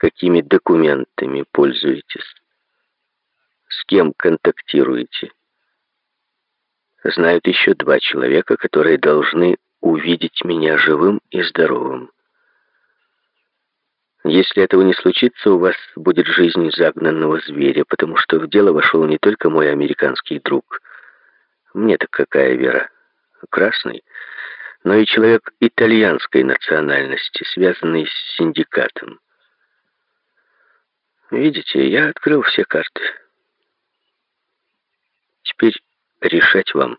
какими документами пользуетесь? С кем контактируете? Знают еще два человека, которые должны увидеть меня живым и здоровым. Если этого не случится, у вас будет жизнь загнанного зверя, потому что в дело вошел не только мой американский друг. Мне-то какая вера? Красный. Но и человек итальянской национальности, связанный с синдикатом. Видите, я открыл все карты. Теперь решать вам.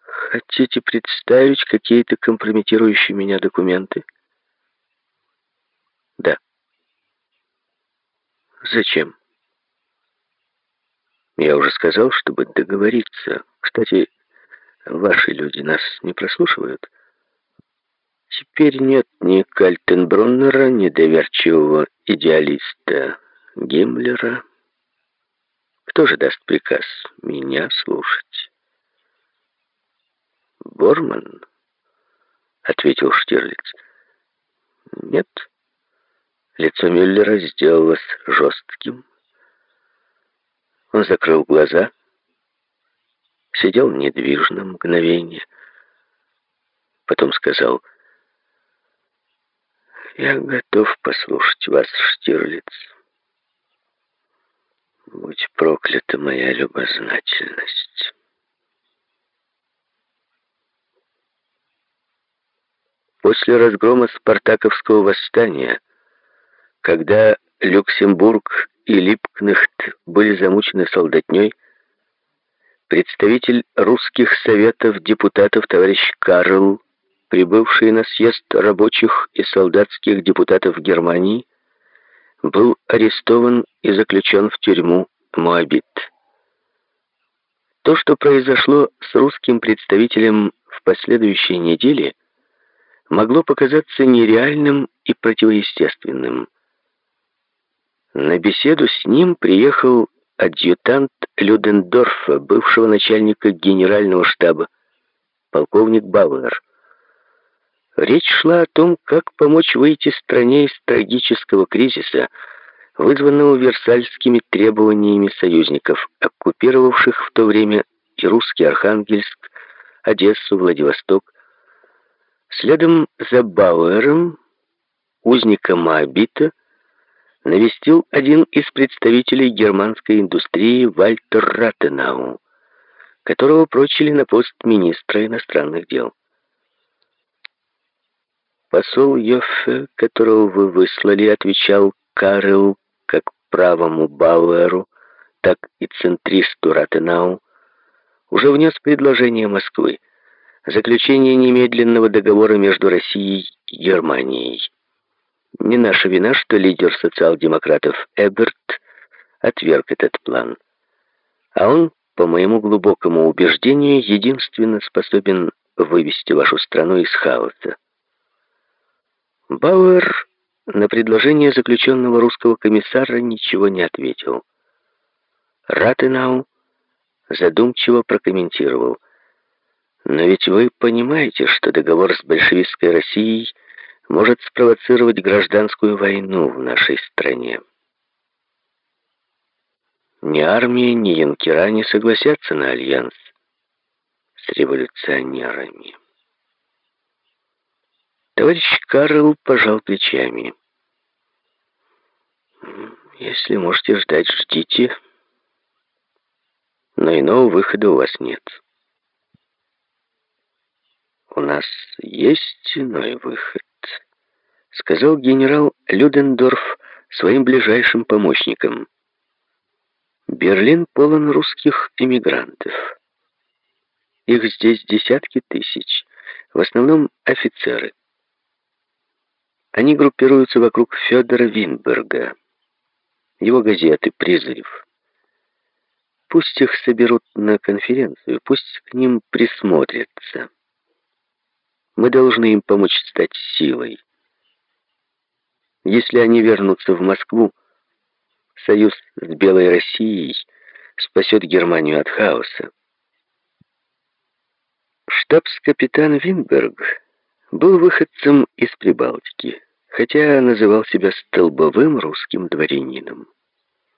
Хотите представить какие-то компрометирующие меня документы? Да. Зачем? Я уже сказал, чтобы договориться. Кстати, ваши люди нас не прослушивают. Теперь нет ни Кальтенбруннера, ни доверчивого идеалиста Гиммлера. Кто же даст приказ меня слушать? Борман, ответил Штирлиц. Нет. Лицо Мюллера сделалось жестким. Он закрыл глаза, сидел недвижно мгновение, потом сказал, «Я готов послушать вас, Штирлиц. Будь проклята моя любознательность». После разгрома Спартаковского восстания когда Люксембург и Липкнехт были замучены солдатней, представитель русских советов депутатов товарищ Карл, прибывший на съезд рабочих и солдатских депутатов Германии, был арестован и заключен в тюрьму Моабит. То, что произошло с русским представителем в последующей неделе, могло показаться нереальным и противоестественным. На беседу с ним приехал адъютант Людендорфа, бывшего начальника генерального штаба, полковник Бауэр. Речь шла о том, как помочь выйти стране из трагического кризиса, вызванного Версальскими требованиями союзников, оккупировавших в то время и русский Архангельск, Одессу, Владивосток. Следом за Бауэром, узником Моабита, навестил один из представителей германской индустрии Вальтер Ратенау, которого прочили на пост министра иностранных дел. Посол Йоффе, которого вы выслали, отвечал Карел как правому Бауэру, так и центристу Ратенау, уже внес предложение Москвы заключение немедленного договора между Россией и Германией. Не наша вина, что лидер социал-демократов Эберт отверг этот план. А он, по моему глубокому убеждению, единственно способен вывести вашу страну из хаоса. Бауэр на предложение заключенного русского комиссара ничего не ответил. Ратенау задумчиво прокомментировал. «Но ведь вы понимаете, что договор с большевистской Россией — может спровоцировать гражданскую войну в нашей стране. Ни армия, ни янкера не согласятся на альянс с революционерами. Товарищ Карл пожал плечами. «Если можете ждать, ждите, но иного выхода у вас нет». «У нас есть иной выход» сказал генерал Людендорф своим ближайшим помощникам. Берлин полон русских эмигрантов. Их здесь десятки тысяч, в основном офицеры. Они группируются вокруг Федора Винберга, его газеты «Призыв». Пусть их соберут на конференцию, пусть к ним присмотрятся. Мы должны им помочь стать силой. Если они вернутся в Москву, союз с Белой Россией спасет Германию от хаоса. Штабс-капитан Винберг был выходцем из Прибалтики, хотя называл себя столбовым русским дворянином.